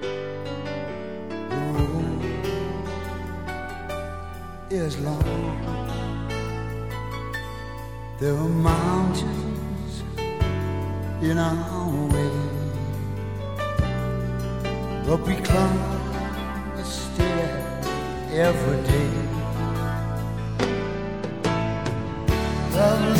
The is long. There are mountains in our way, but we climb a stair every day. Love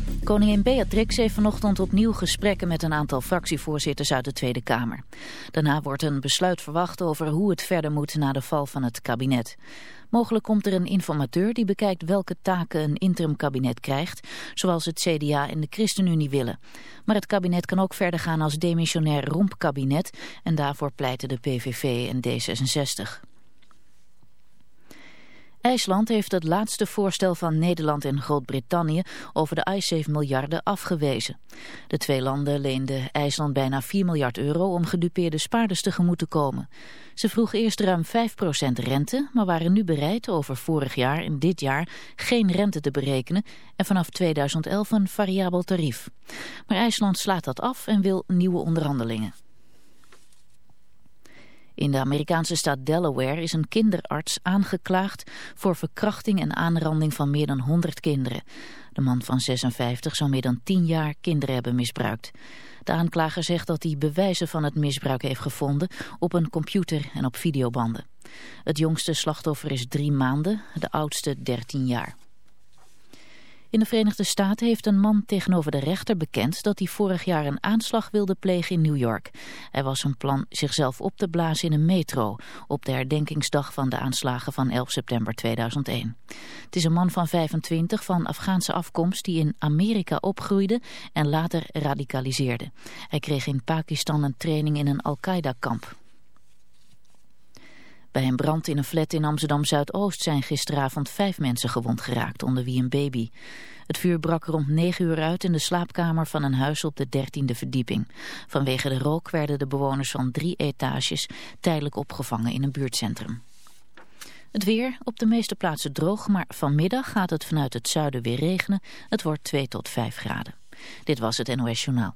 Koningin Beatrix heeft vanochtend opnieuw gesprekken met een aantal fractievoorzitters uit de Tweede Kamer. Daarna wordt een besluit verwacht over hoe het verder moet na de val van het kabinet. Mogelijk komt er een informateur die bekijkt welke taken een interimkabinet krijgt, zoals het CDA en de ChristenUnie willen. Maar het kabinet kan ook verder gaan als demissionair rompkabinet en daarvoor pleiten de PVV en D66. IJsland heeft het laatste voorstel van Nederland en Groot-Brittannië over de iSafe-miljarden afgewezen. De twee landen leenden IJsland bijna 4 miljard euro om gedupeerde spaarders tegemoet te komen. Ze vroegen eerst ruim 5% rente, maar waren nu bereid over vorig jaar en dit jaar geen rente te berekenen en vanaf 2011 een variabel tarief. Maar IJsland slaat dat af en wil nieuwe onderhandelingen. In de Amerikaanse staat Delaware is een kinderarts aangeklaagd voor verkrachting en aanranding van meer dan 100 kinderen. De man van 56 zou meer dan 10 jaar kinderen hebben misbruikt. De aanklager zegt dat hij bewijzen van het misbruik heeft gevonden op een computer en op videobanden. Het jongste slachtoffer is drie maanden, de oudste 13 jaar. In de Verenigde Staten heeft een man tegenover de rechter bekend dat hij vorig jaar een aanslag wilde plegen in New York. Hij was van plan zichzelf op te blazen in een metro op de herdenkingsdag van de aanslagen van 11 september 2001. Het is een man van 25 van Afghaanse afkomst die in Amerika opgroeide en later radicaliseerde. Hij kreeg in Pakistan een training in een Al-Qaeda-kamp. Bij een brand in een flat in Amsterdam-Zuidoost zijn gisteravond vijf mensen gewond geraakt, onder wie een baby. Het vuur brak rond 9 uur uit in de slaapkamer van een huis op de dertiende verdieping. Vanwege de rook werden de bewoners van drie etages tijdelijk opgevangen in een buurtcentrum. Het weer, op de meeste plaatsen droog, maar vanmiddag gaat het vanuit het zuiden weer regenen. Het wordt 2 tot 5 graden. Dit was het NOS Journaal.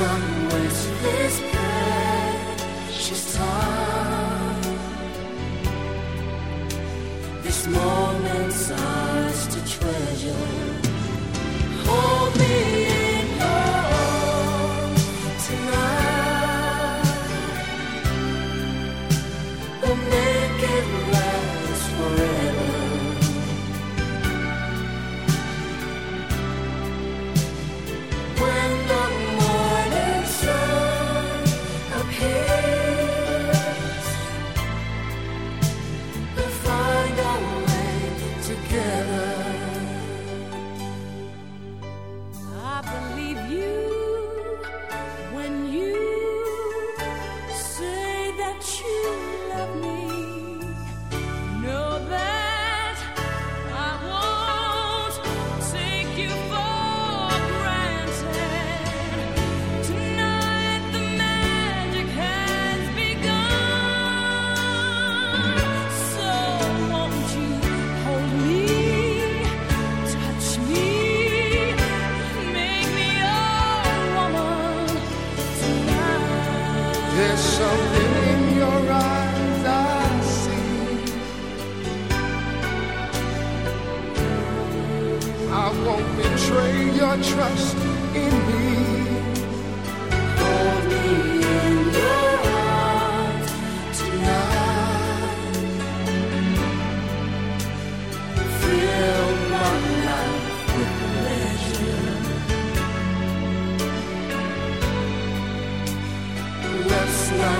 long was this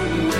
away.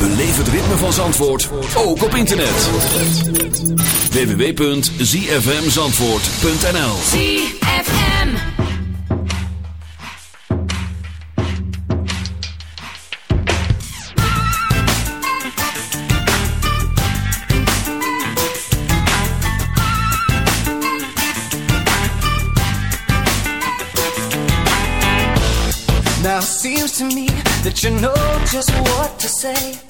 Beleef het ritme van Zandvoort, ook op internet. www.zfmzandvoort.nl ZFM. Now it seems to me that you know just what to say.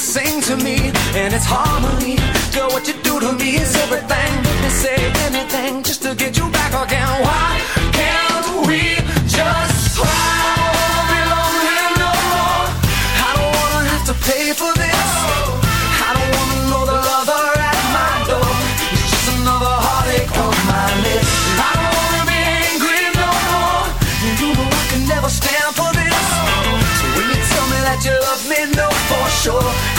sing to me, and it's harmony. Girl, what you do to me is everything. Me say anything just to get you back again. Why can't we just try? No pay for this. I don't wanna know the lover at my door. It's just another heartache on my list. I don't wanna be angry no more. You know I can never stand for this. So when you tell me that you love me, know for sure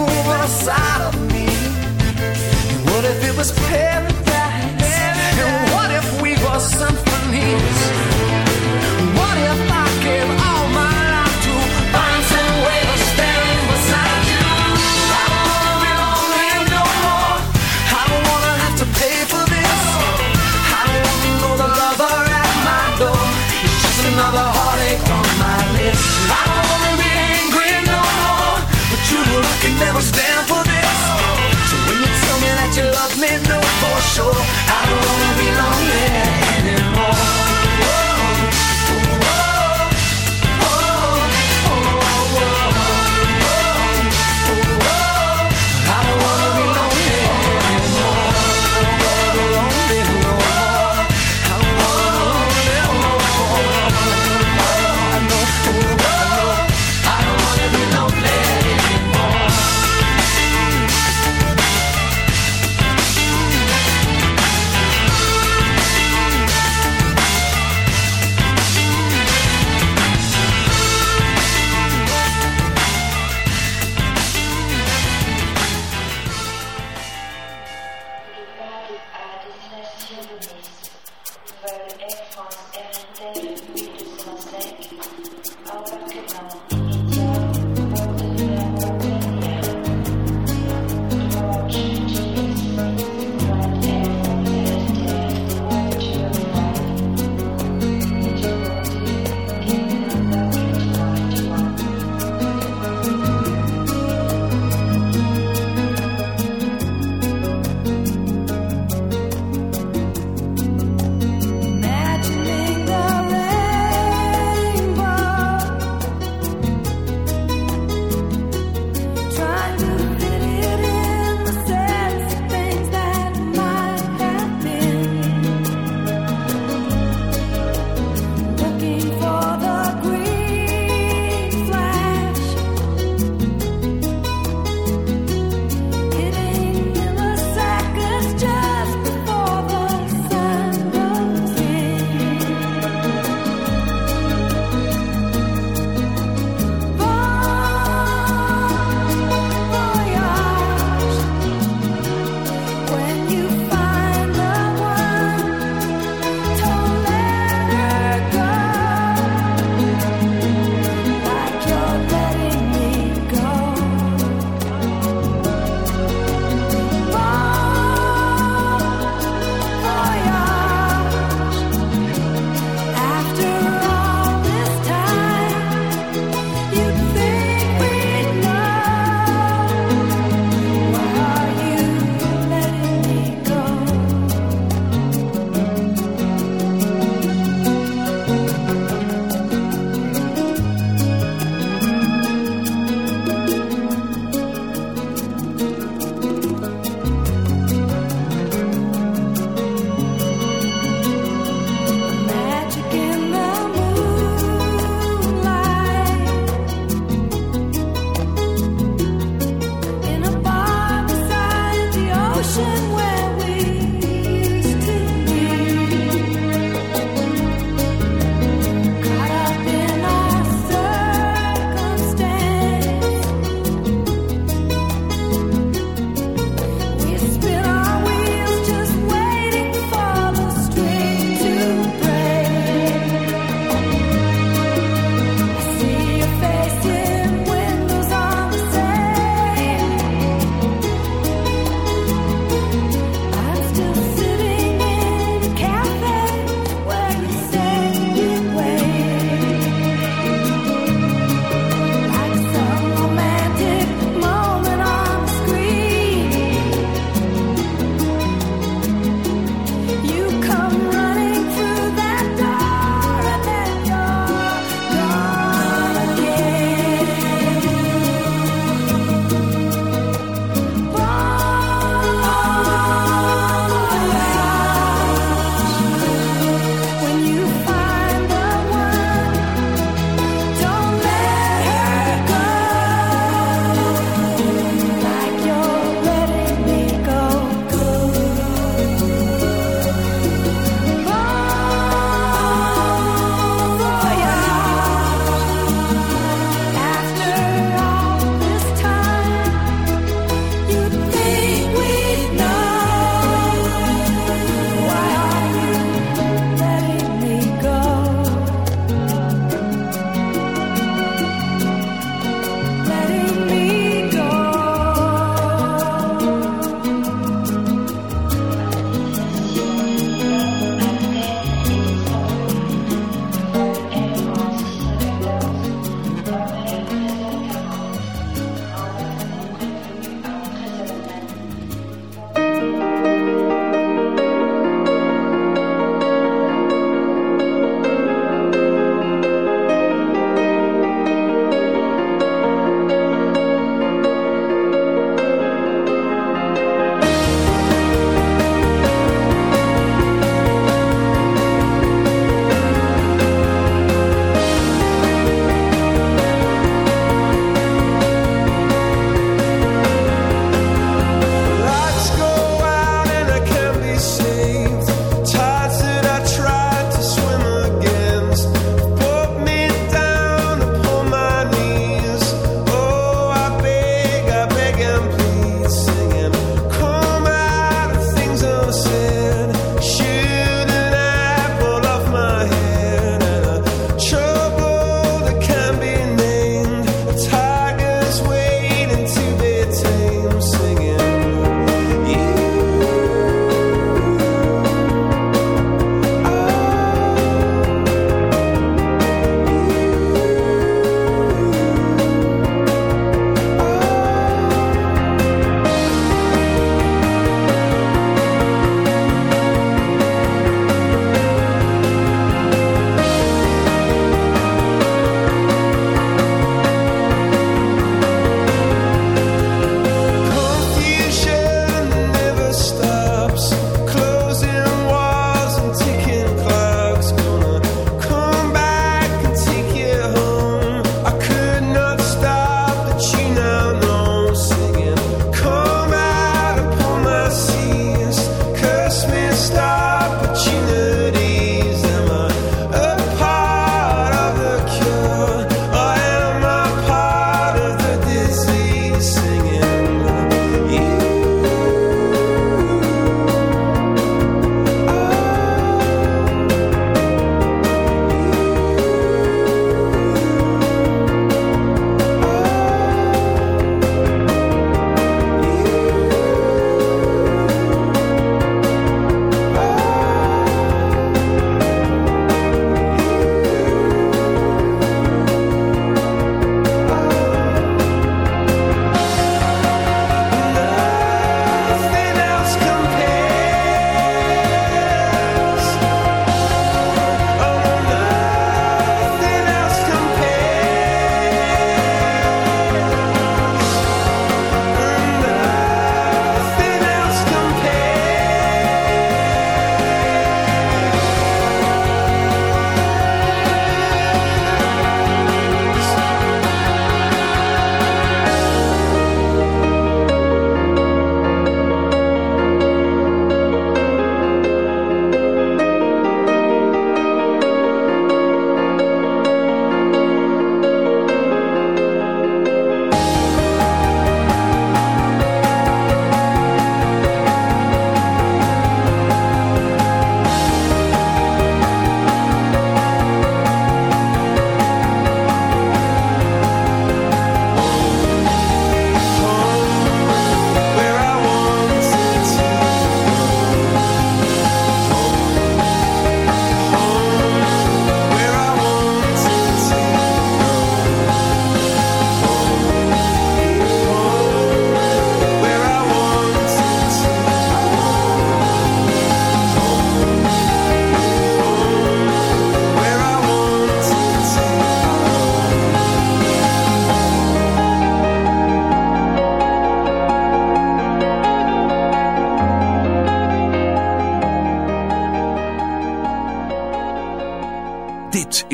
move inside of me? What if it was paradise? And what if we were symphonies? Sure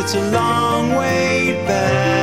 it's a long way back.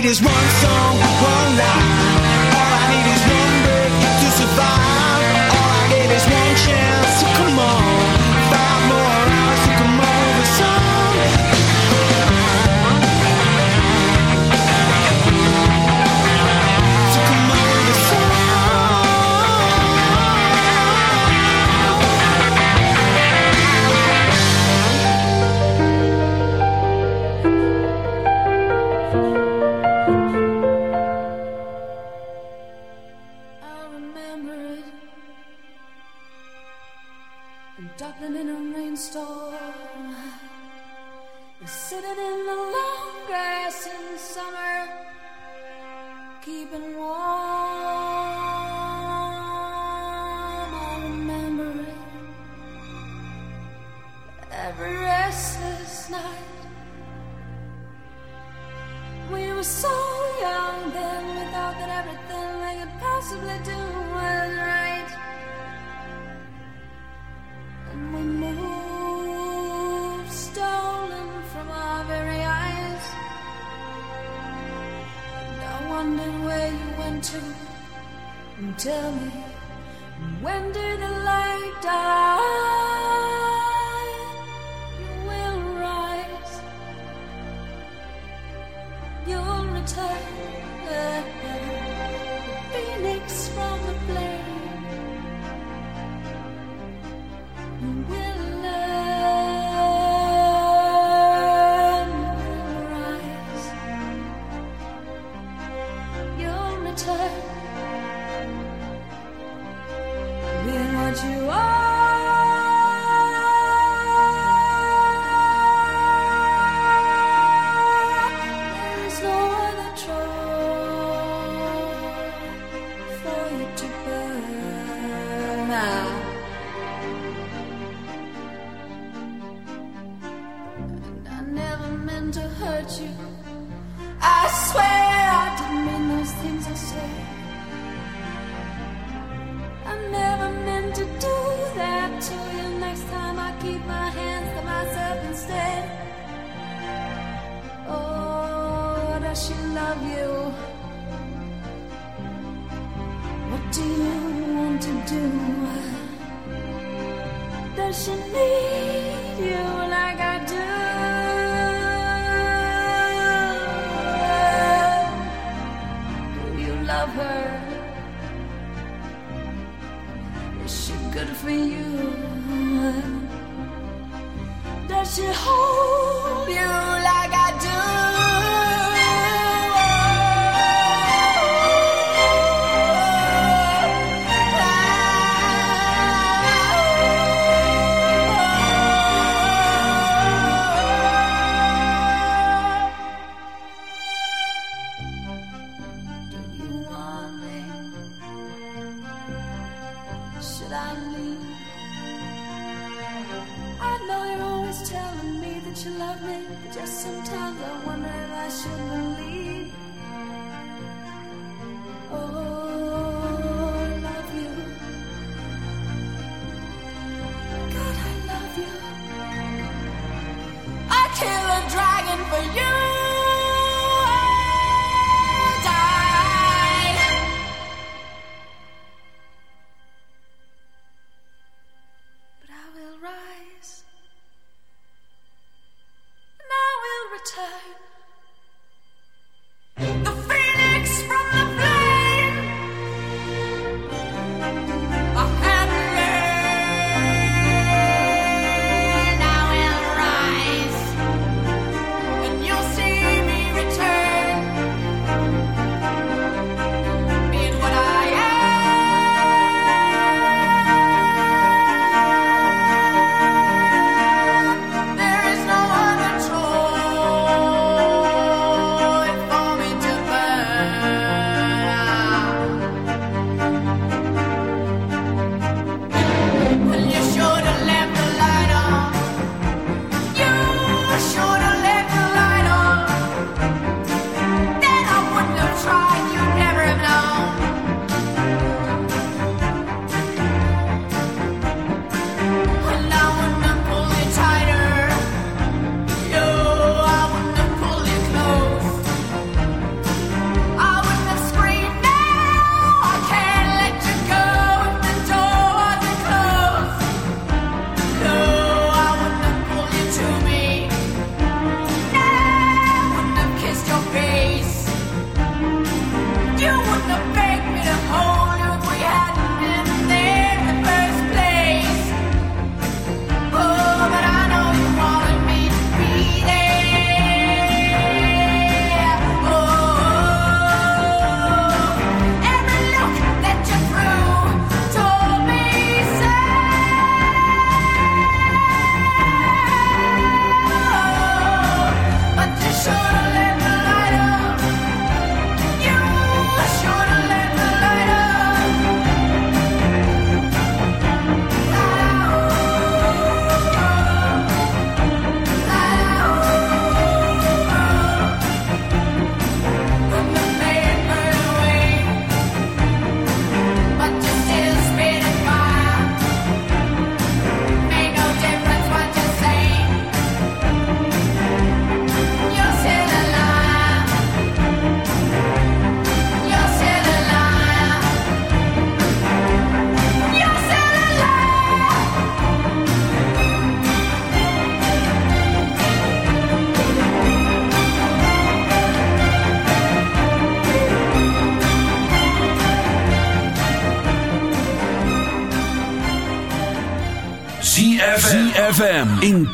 need is one song, one line. All I need is one breath to survive.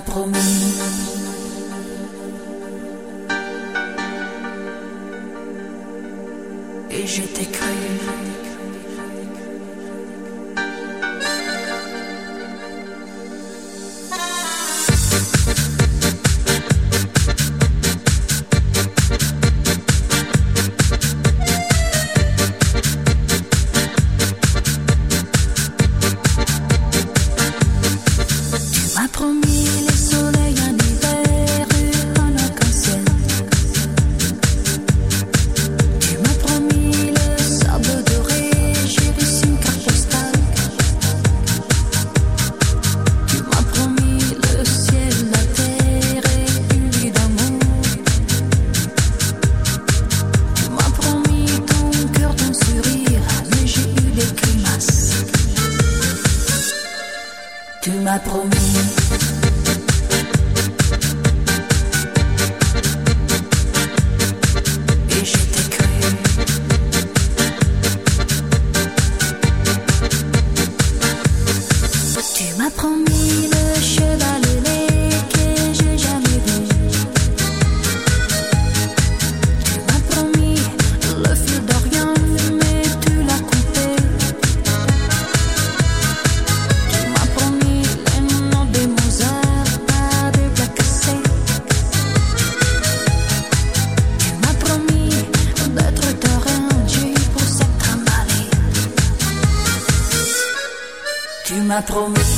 promis. Et je t'écris. Promis.